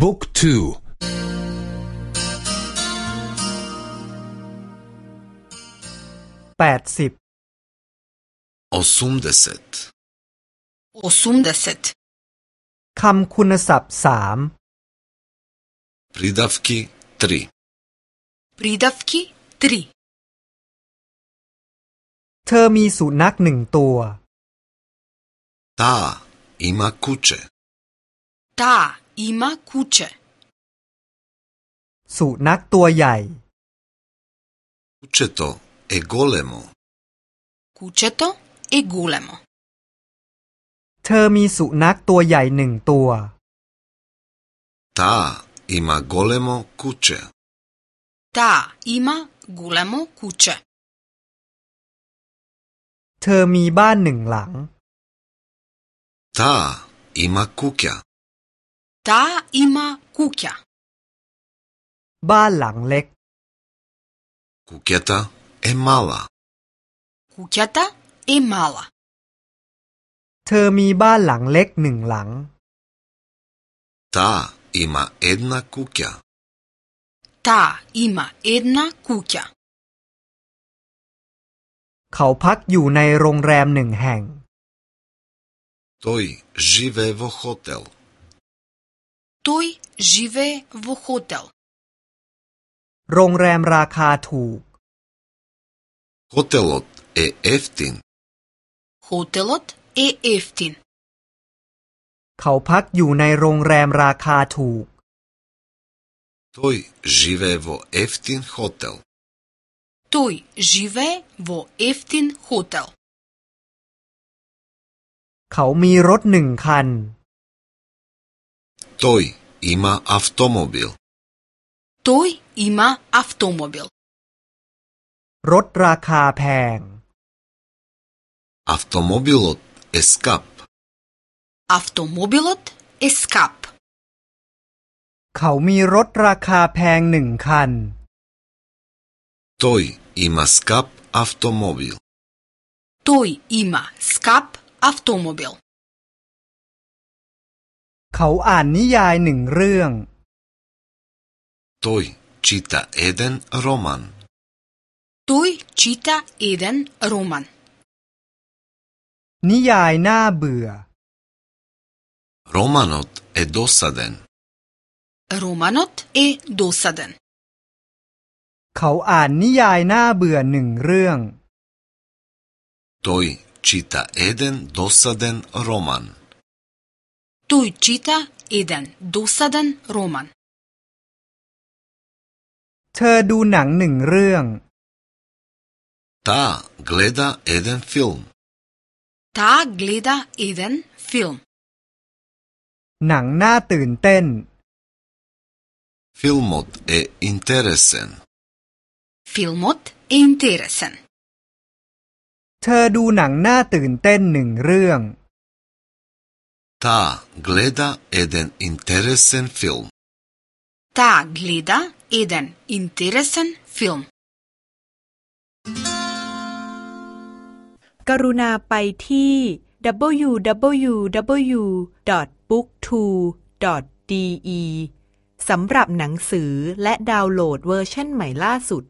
บุ๊กทู แปดสิบอสุมเดเซตอสุมเดเซตคำคุณศัพท์สาม ปริดัฟกีทรีปริดัฟกีทรีเธอมีสุนัขหนึ่งตัวตาอิมาคุเชตาอิมาคุเช สุนัขตัวใหญ่คุเชโตเอโกเลโมคุเชโตเอโกเลโม เธอมีสุนัขตัวใหญ่หนึ่งตัวตาอิมาโกเลโมคุเชตาอิมาโกเลโมคุเช เธอมีบ้านหนึ่งหลังตาอิมาคุเช Ta ima kuća. บ้านหลังเล็ก Куќата е мала. к у ќ ตาเอมาลาเธอมีบ้านหลังเล็กหนึ่งหลัง Та има една куќа. Та има една куќа. เขาพักอยู่ในโรงแรมหนึ่งแห่ง Той живе во хотел. Той живее во хотел. โรงแรมราคาถูก Хотелот е ефтин. Хотелот е ефтин. เขาพักอยู่ในโรงแรมราคาถูก Той живее во ефтин хотел. Той живее во ефтин хотел. เขามีรถหนึ่งคัน Тој има автомобил. Тој има автомобил. รถราคาแพง Автомобилот е скап. Автомобилот е скап. кан. Тој има скап автомобил. Тој има скап автомобил. เขาอ่านนิยายหนึ่งเรื่อง Той чита еден роман. Той чита еден роман. นิยายน่าเบื่อ Романот е досаден. Романот е досаден. เขาอ่านนิยายน่าเบื่อหนึ่งเรื่อง Той чита еден досаден роман. Тој чита еден досаден роман. เธอดูหนังหนึ่งเรื่อง Та гледа еден филм. Та гледа еден филм. หนังน่าตื่นเต้น Филмот е интересен. Филмот е интересен. เธอดูหนังน่าตื่นเต้นหนึ่งเรื่อง Ta gleda eden interesen film. Ta gleda eden interesen film. กรุณาไปที่ www.booktwo.de สำหรับหนังสือและดาวน์โหลดเวอร์ชันใหม่ล่าสุด